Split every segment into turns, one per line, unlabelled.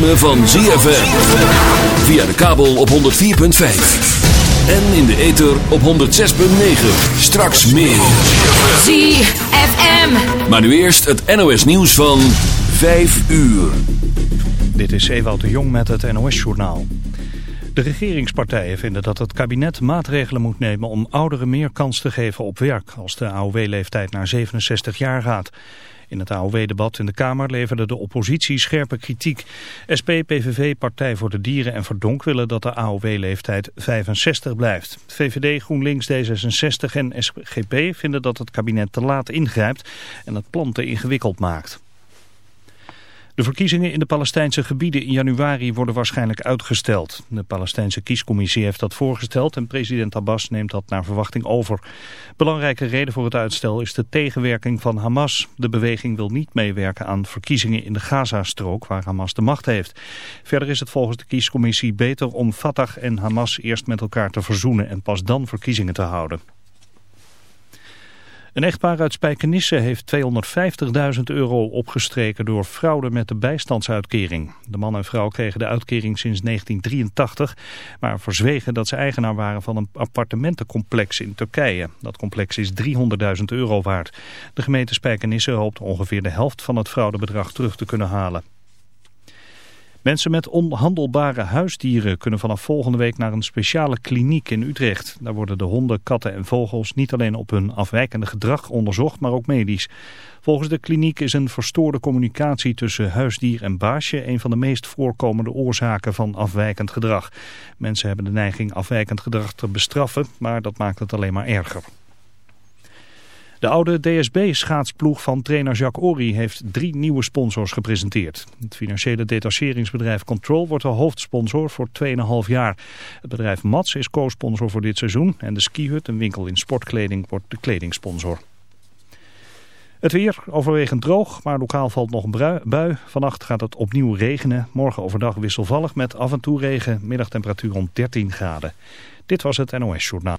ritme van ZFM. Via de kabel op 104.5. En in de ether op 106.9. Straks meer.
ZFM.
Maar nu eerst het NOS nieuws van 5 uur.
Dit is Ewout de Jong met het NOS-journaal. De regeringspartijen vinden dat het kabinet maatregelen moet nemen om ouderen meer kans te geven op werk als de AOW-leeftijd naar 67 jaar gaat. In het AOW-debat in de Kamer leverde de oppositie scherpe kritiek. SP, PVV, Partij voor de Dieren en Verdonk willen dat de AOW-leeftijd 65 blijft. VVD, GroenLinks, D66 en SGP vinden dat het kabinet te laat ingrijpt en het plan te ingewikkeld maakt. De verkiezingen in de Palestijnse gebieden in januari worden waarschijnlijk uitgesteld. De Palestijnse kiescommissie heeft dat voorgesteld en president Abbas neemt dat naar verwachting over. Belangrijke reden voor het uitstel is de tegenwerking van Hamas. De beweging wil niet meewerken aan verkiezingen in de Gazastrook waar Hamas de macht heeft. Verder is het volgens de kiescommissie beter om Fatah en Hamas eerst met elkaar te verzoenen en pas dan verkiezingen te houden. Een echtpaar uit Spijkenisse heeft 250.000 euro opgestreken door fraude met de bijstandsuitkering. De man en vrouw kregen de uitkering sinds 1983, maar verzwegen dat ze eigenaar waren van een appartementencomplex in Turkije. Dat complex is 300.000 euro waard. De gemeente Spijkenisse hoopt ongeveer de helft van het fraudebedrag terug te kunnen halen. Mensen met onhandelbare huisdieren kunnen vanaf volgende week naar een speciale kliniek in Utrecht. Daar worden de honden, katten en vogels niet alleen op hun afwijkende gedrag onderzocht, maar ook medisch. Volgens de kliniek is een verstoorde communicatie tussen huisdier en baasje een van de meest voorkomende oorzaken van afwijkend gedrag. Mensen hebben de neiging afwijkend gedrag te bestraffen, maar dat maakt het alleen maar erger. De oude DSB-schaatsploeg van trainer Jacques Ory heeft drie nieuwe sponsors gepresenteerd. Het financiële detacheringsbedrijf Control wordt de hoofdsponsor voor 2,5 jaar. Het bedrijf Mats is co-sponsor voor dit seizoen en de skihut, een winkel in sportkleding, wordt de kledingsponsor. Het weer overwegend droog, maar lokaal valt nog een bui. Vannacht gaat het opnieuw regenen. Morgen overdag wisselvallig met af en toe regen. Middagtemperatuur rond 13 graden. Dit was het NOS Journaal.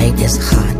Night is hot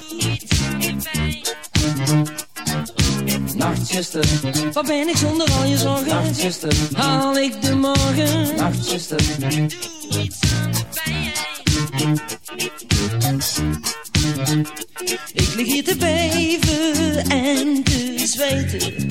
Wat ben ik zonder al je zorgen?
Nacht, zuster.
Haal ik de morgen?
Nacht, zuster.
Ik lig hier te beven en te zweten.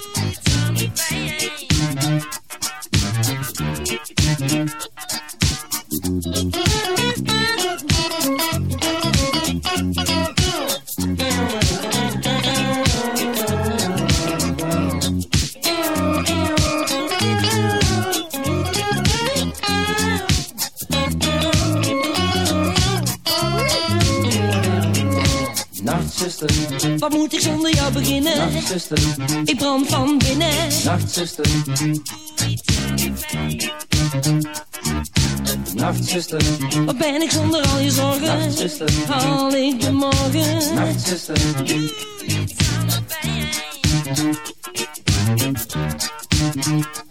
Wat moet ik zonder jou beginnen?
Nacht, zuster.
Ik brand van binnen.
Nacht, zuster. Nacht, zuster.
Wat ben ik zonder al je zorgen?
Nacht, zuster.
Haal ik de morgen?
Nacht, zuster.
Nacht,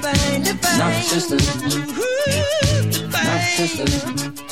pijn.
Nacht, zuster. Nacht, zuster.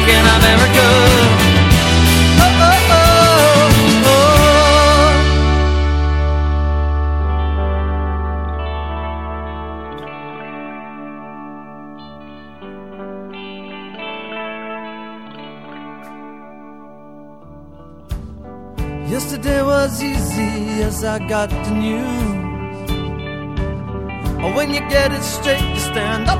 Panic in America. Oh, oh, oh, oh. Yesterday was easy as I got the news. When you get it straight, you stand up,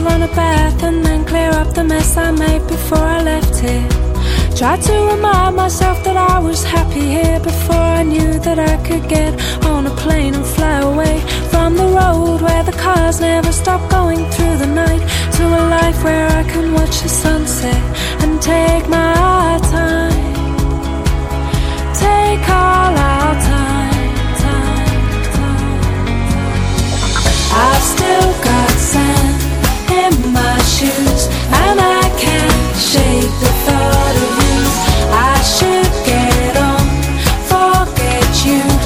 run a bath and then clear up the mess I made before I left here. Tried to remind myself that I was happy here before I knew that I could get on a plane and fly away from the road where the cars never stop going through the night to a life where I can watch the sunset and take my time. Take all our time, time, time. I've still you.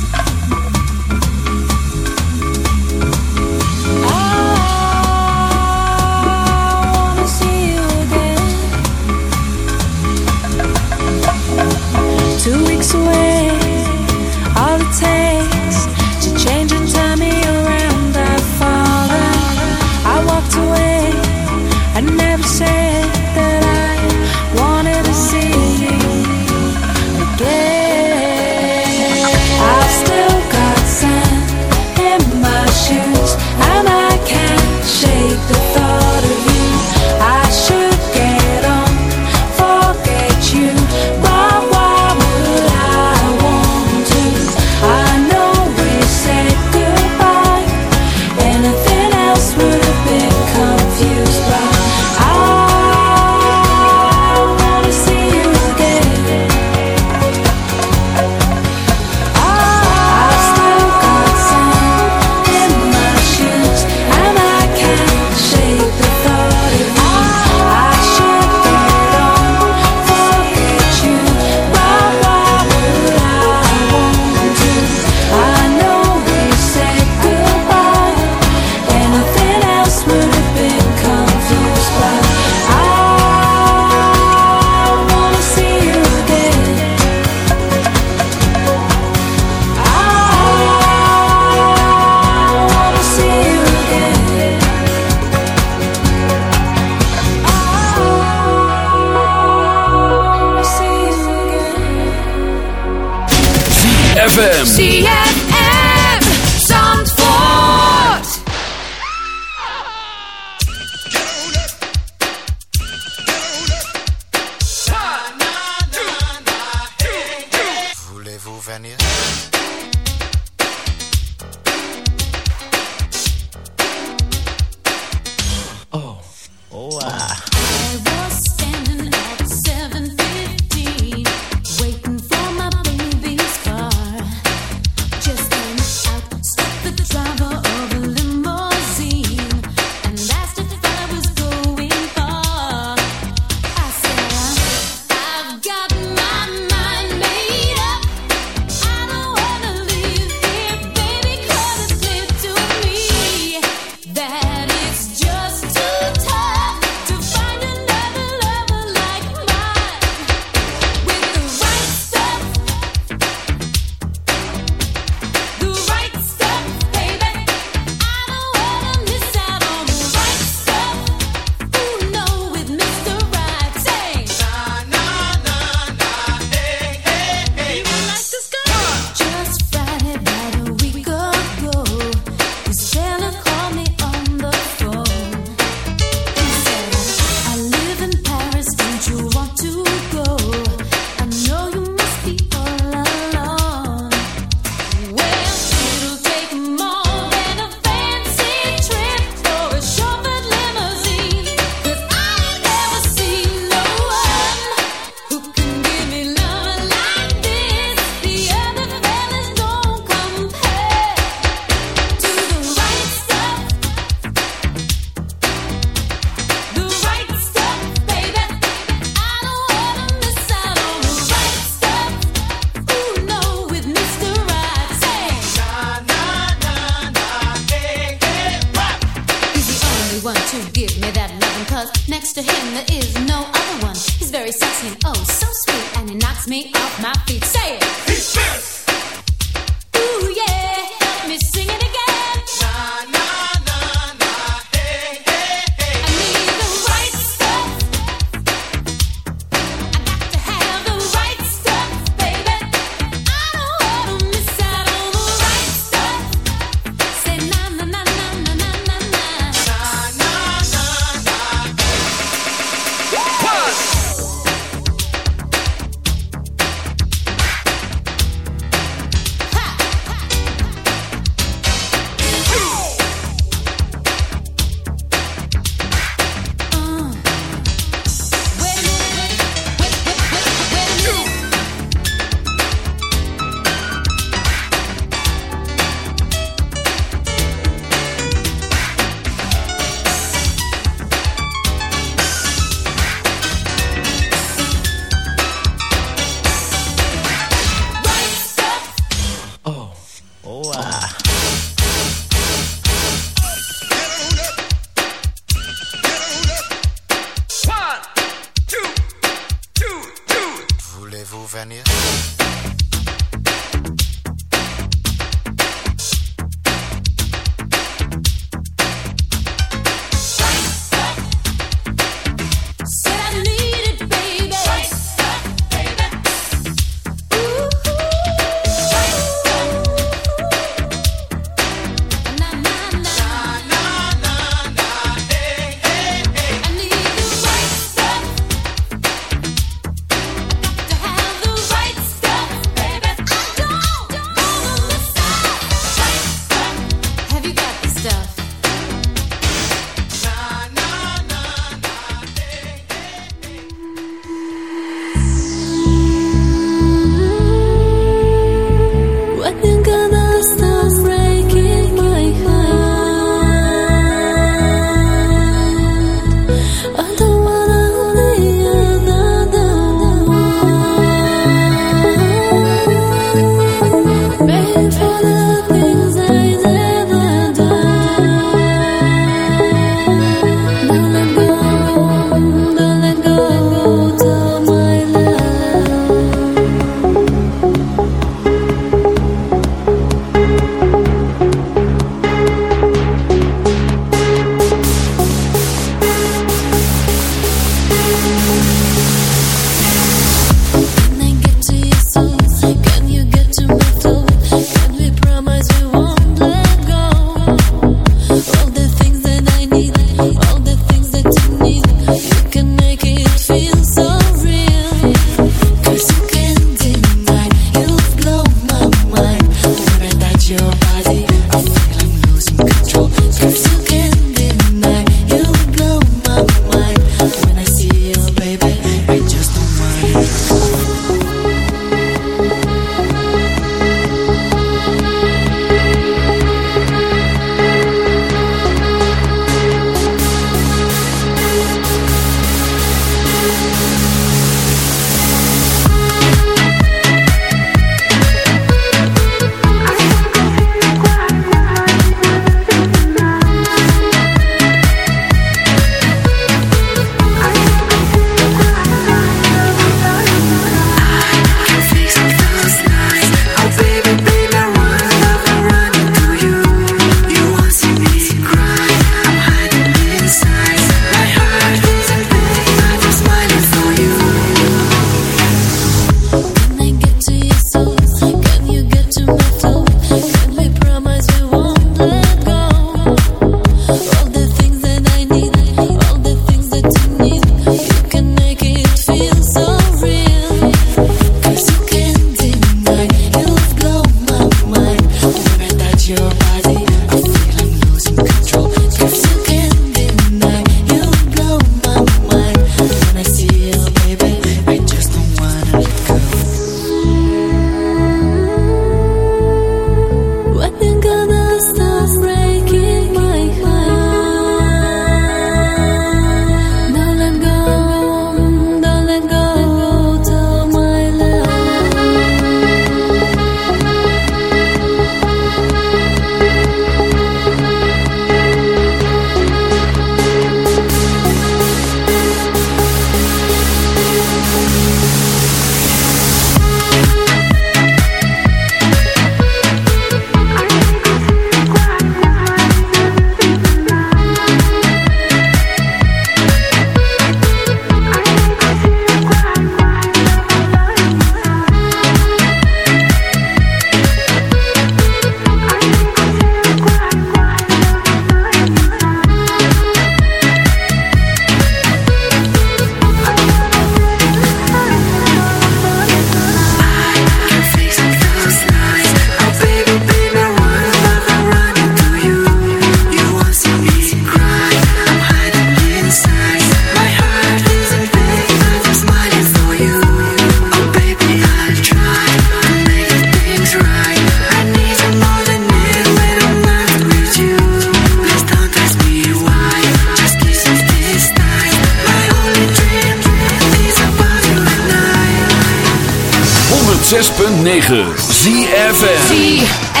106.9
ZFN